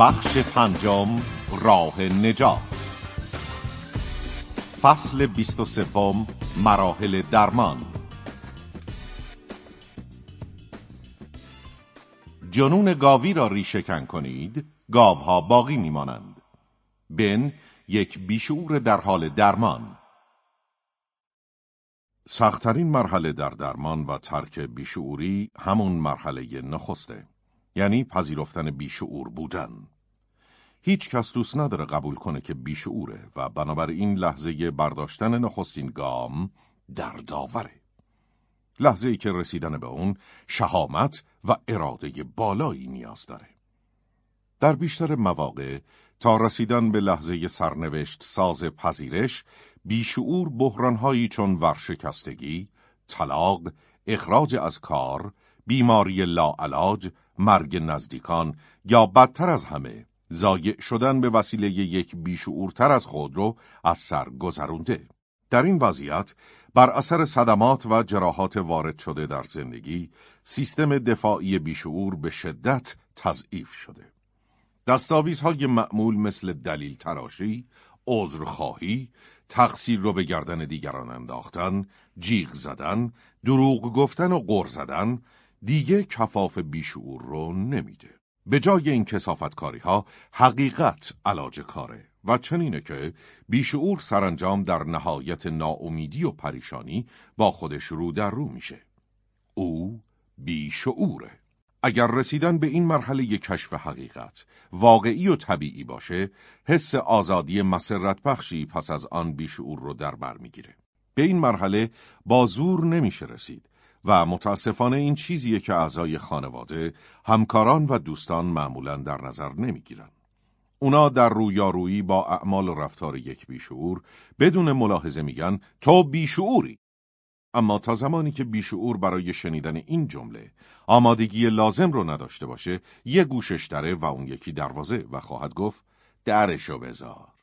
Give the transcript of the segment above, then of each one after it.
بخش پنجم راه نجات. فصل بیست و سوم مراحل درمان. جنون گاوی را ریشهکن کنید گاوها باقی میمانند. بن یک بیشعور در حال درمان. سختترین مرحله در درمان و ترک بیشعوری همون مرحله نخسته. یعنی پذیرفتن بیشعور بودن. هیچ کس دوست نداره قبول کنه که بیشعوره و بنابراین لحظه برداشتن نخستین گام در داوره لحظه ای که رسیدن به اون شهامت و اراده بالایی نیاز داره. در بیشتر مواقع تا رسیدن به لحظه سرنوشت ساز پذیرش بیشعور بحرانهایی چون ورشکستگی، طلاق، اخراج از کار، بیماری لاعلاج، مرگ نزدیکان یا بدتر از همه زایع شدن به وسیله یک بیشعورتر از خود رو از سر گذرونده. در این وضعیت بر اثر صدمات و جراحات وارد شده در زندگی سیستم دفاعی بیشعور به شدت تضعیف شده. دستاویزهای معمول مثل دلیل تراشی، عذرخواهی، تقصیر رو به گردن دیگران انداختن، جیغ زدن، دروغ گفتن و غر زدن دیگه کفاف بیشعور رو نمیده. به جای این کسافتکاری ها حقیقت علاج کاره و چنینه که بیشعور سرانجام در نهایت ناامیدی و پریشانی با خودش رو در رو میشه. او بیشعوره. اگر رسیدن به این مرحله کشف حقیقت واقعی و طبیعی باشه، حس آزادی مسرت بخشی پس از آن بیشعور رو در بر می‌گیره. به این مرحله با زور نمیشه رسید و متاسفانه این چیزیه که اعضای خانواده، همکاران و دوستان معمولا در نظر نمی‌گیرن. اونا در رویارویی با اعمال و رفتار یک بیشعور بدون ملاحظه میگن تو بیشعوری. اما تا زمانی که بیشعور برای شنیدن این جمله آمادگی لازم رو نداشته باشه یه گوشش داره و اون یکی دروازه و خواهد گفت درشو بذار.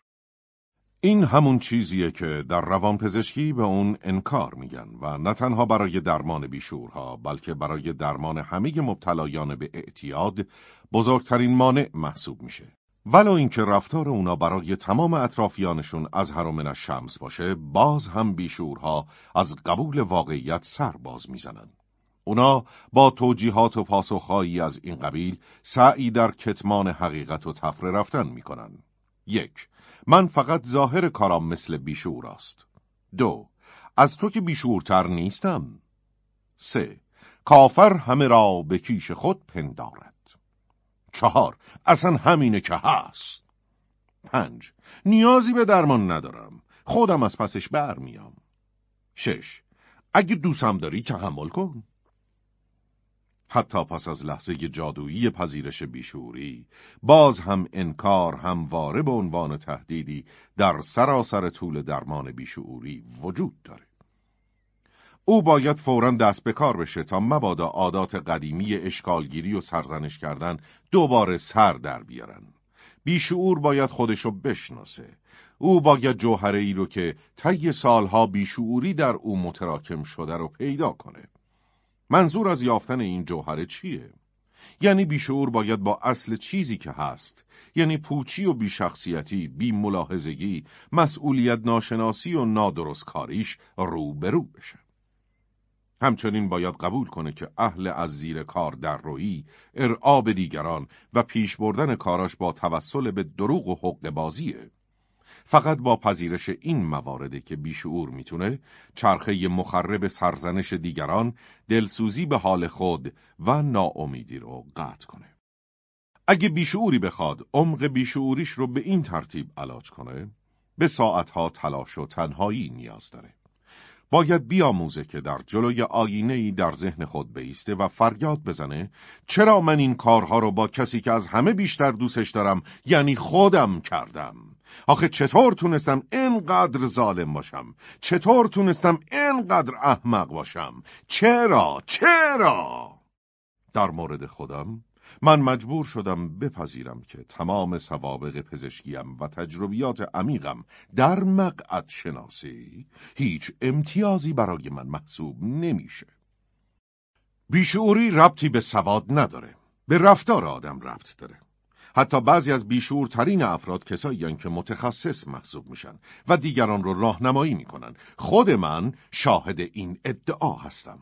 این همون چیزیه که در روانپزشکی به اون انکار میگن و نه تنها برای درمان بیشورها بلکه برای درمان همه مبتلایان به اعتیاد بزرگترین مانع محسوب میشه. ولو اینکه رفتار اونا برای تمام اطرافیانشون از هر شمس باشه باز هم بیشورها از قبول واقعیت سر باز می‌زنن. اونا با توجیهات و پاسخهایی از این قبیل سعی در کتمان حقیقت و تفره رفتن می‌کنن. یک من فقط ظاهر کارام مثل بیشور است. دو از تو که بیشورتر نیستم. سه کافر همه را به کیش خود پندارد. چهار اصلا همینه که هست. پنج نیازی به درمان ندارم. خودم از پسش برمیام. شش اگه دوستم داری تحمل کن. حتی پس از لحظه جادویی پذیرش بیشوری باز هم انکار همواره به عنوان تهدیدی در سراسر طول درمان بیشعوری وجود داره. او باید فورا دست به کار بشه تا مبادا عادات قدیمی اشکالگیری و سرزنش کردن دوباره سر در بیارن. بیشعور باید خودشو بشناسه. او باید جوهره ای رو که طی سالها بیشعوری در او متراکم شده رو پیدا کنه. منظور از یافتن این جوهره چیه؟ یعنی بیشعور باید با اصل چیزی که هست یعنی پوچی و بیشخصیتی، بی ملاحظگی، مسئولیت ناشناسی و نادرست کاریش روبرو بشه. همچنین باید قبول کنه که اهل از زیر کار در روی، ارعاب دیگران و پیش بردن کاراش با توسل به دروغ و حق بازیه. فقط با پذیرش این موارده که بیشعور می‌تونه چرخه مخرب سرزنش دیگران دلسوزی به حال خود و ناامیدی رو قطع کنه. اگه بیشعوری بخواد عمق بیشعوریش رو به این ترتیب علاج کنه به ساعتها تلاش و تنهایی نیاز داره. باید بیاموزه که در جلوی آینه در ذهن خود بیسته و فریاد بزنه چرا من این کارها رو با کسی که از همه بیشتر دوستش دارم یعنی خودم کردم؟ آخه چطور تونستم اینقدر ظالم باشم؟ چطور تونستم اینقدر احمق باشم؟ چرا؟ چرا؟ در مورد خودم من مجبور شدم بپذیرم که تمام سوابق پزشکیم و تجربیات عمیقم در مقعد شناسی هیچ امتیازی برای من محسوب نمیشه. بیشعوری ربطی به سواد نداره. به رفتار آدم ربط داره. حتی بعضی از بیشورترین افراد کسایی که متخصص محسوب میشن و دیگران رو راهنمایی می‌کنن. خود من شاهد این ادعا هستم.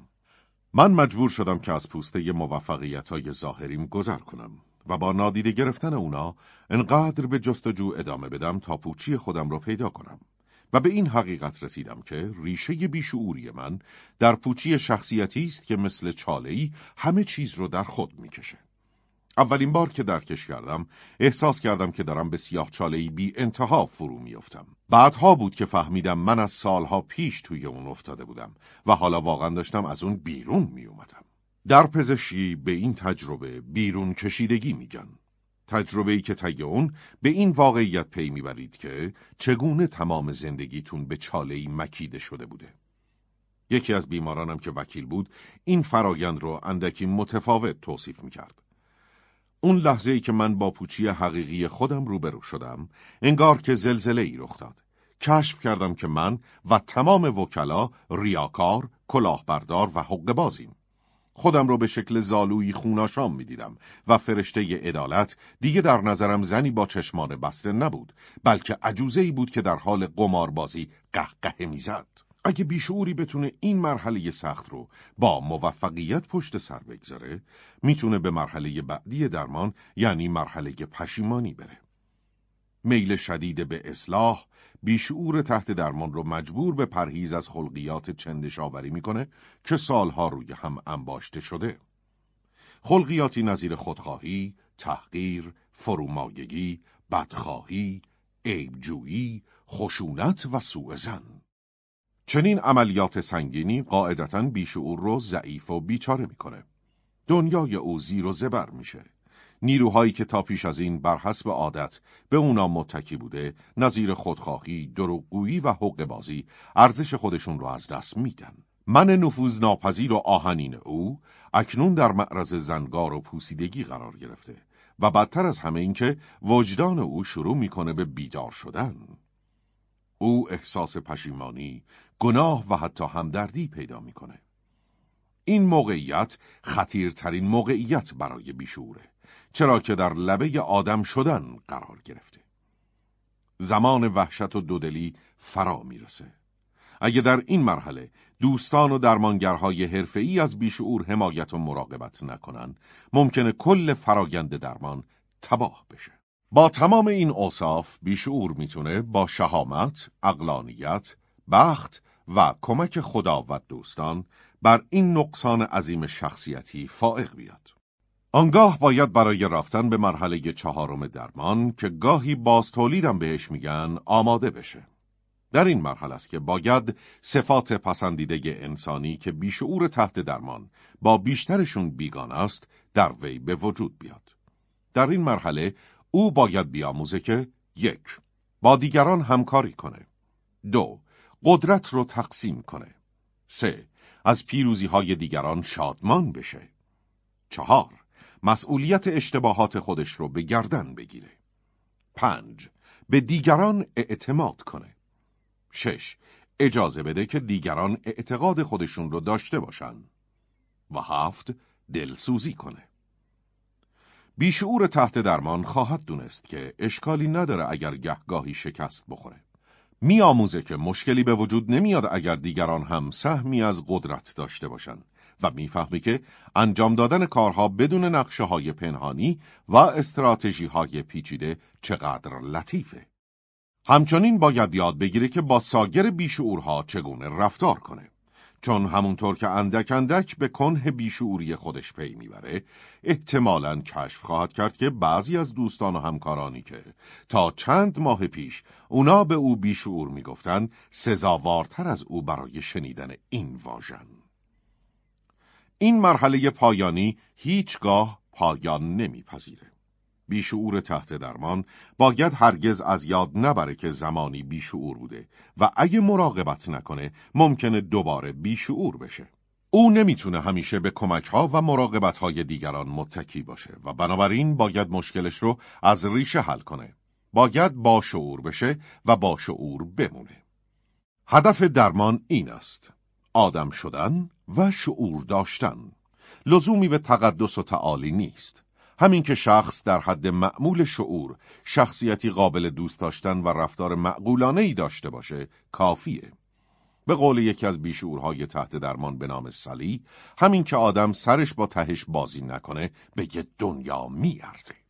من مجبور شدم که از پوسته موفقیت های ظاهریم گذر کنم و با نادیده گرفتن اونا انقدر به جستجو ادامه بدم تا پوچی خودم رو پیدا کنم. و به این حقیقت رسیدم که ریشه بیشعوری من در پوچی شخصیتی است که مثل چاله‌ای همه چیز رو در خود می‌کشه. اولین بار که درکش کردم احساس کردم که دارم به سیاه چاله‌ای بی انتها فرو میافتم. بعدها بود که فهمیدم من از سالها پیش توی اون افتاده بودم و حالا واقعا داشتم از اون بیرون می اومدم. در پزشکی به این تجربه بیرون کشیدگی میگن. تجربه‌ای که طی اون به این واقعیت پی می‌برید که چگونه تمام زندگیتون به چاله‌ای مکیده شده بوده. یکی از بیمارانم که وکیل بود این فرایند رو اندکی متفاوت توصیف می‌کرد. اون لحظه ای که من با پوچی حقیقی خودم روبرو شدم، انگار که زلزله ای رخ داد. کشف کردم که من و تمام وکلا ریاکار، کلاهبردار و حق بازیم. خودم رو به شکل زالوی خوناشام می‌دیدم و فرشته عدالت دیگه در نظرم زنی با چشمان بسته نبود بلکه ای بود که در حال قماربازی قهقه می‌زد اگه بیشعوری بتونه این مرحله سخت رو با موفقیت پشت سر بگذاره می‌تونه به مرحله بعدی درمان یعنی مرحله پشیمانی بره میل شدید به اصلاح بیشعور تحت درمان رو مجبور به پرهیز از خلقیات چندش آوری می‌کنه که سالها روی هم انباشته شده. خلقیاتی نظیر خودخواهی، تحقیر، فرومایگی، بدخواهی، عیبجویی، خشونت و سوء زن. چنین عملیات سنگینی قاعدتا بیشعور رو ضعیف و بیچاره می‌کنه. دنیای او زیر و زبر میشه. نیروهایی که تا پیش از این بر حسب عادت به اونا متکی بوده نظیر خودخواهی، دروغگویی و حق بازی ارزش خودشون رو از دست میدن. من نفوذ ناپذیر و آهنین او اکنون در معرض زنگار و پوسیدگی قرار گرفته و بدتر از همه اینکه وجدان او شروع می‌کنه به بیدار شدن. احساس پشیمانی، گناه و حتی همدردی پیدا می‌کنه. این موقعیت خطیرترین موقعیت برای بیشوره. چرا که در لبه آدم شدن قرار گرفته. زمان وحشت و دودلی فرا می‌رسه. اگه در این مرحله دوستان و درمانگرهای حرفه‌ای از بیشعور حمایت و مراقبت نکنن، ممکنه کل فراگند درمان تباه بشه. با تمام این اوصاف بیشعور می‌تونه با شهامت، اقلانیت، بخت و کمک خدا و دوستان بر این نقصان عظیم شخصیتی فائق بیاد. آنگاه باید برای رفتن به مرحله چهارم درمان که گاهی باز تولیدم بهش میگن آماده بشه. در این مرحله است که باید صفات پسندیده انسانی که بیشعور تحت درمان با بیشترشون بیگان است در وی به وجود بیاد. در این مرحله او باید بیاموزه که یک با دیگران همکاری کنه. دو قدرت رو تقسیم کنه. سه از پیروزی های دیگران شادمان بشه. چهار مسئولیت اشتباهات خودش رو به گردن بگیره. پنج به دیگران اعتماد کنه. شش اجازه بده که دیگران اعتقاد خودشون رو داشته باشن. و هفت دلسوزی کنه. بیشعور تحت درمان خواهد دونست که اشکالی نداره اگر گهگاهی شکست بخوره. میآموزه که مشکلی به وجود نمیاد اگر دیگران هم سهمی از قدرت داشته باشن و می‌فهمه که انجام دادن کارها بدون نقشه های پنهانی و استراتژی های پیچیده چقدر لطیفه. همچنین باید یاد بگیره که با ساگر بیشعورها چگونه رفتار کنه. چون همونطور که اندک اندک به کنه بیشعوری خودش پی می‌بره احتمالا کشف خواهد کرد که بعضی از دوستان و همکارانی که تا چند ماه پیش اونا به او بیشعور می‌گفتن سزاوارتر از او برای شنیدن این واژن. این مرحله پایانی هیچگاه پایان نمیپذیره. بیشعور تحت درمان باید هرگز از یاد نبره که زمانی بیشعور بوده و اگه مراقبت نکنه ممکنه دوباره بیشعور بشه. او نمی‌تونه همیشه به کمک ها و مراقبت های دیگران متکی باشه و بنابراین باید مشکلش رو از ریشه حل کنه. باید با شعور بشه و با شعور بمونه. هدف درمان این است. آدم شدن و شعور داشتن لزومی به تقدس و تعالی نیست همین که شخص در حد معمول شعور شخصیتی قابل دوست داشتن و رفتار معقولانه ای داشته باشه کافیه. به قول یکی از بیشعورهای تحت درمان به نام سلی همین که آدم سرش با تهش بازی نکنه به یه دنیا میارزه.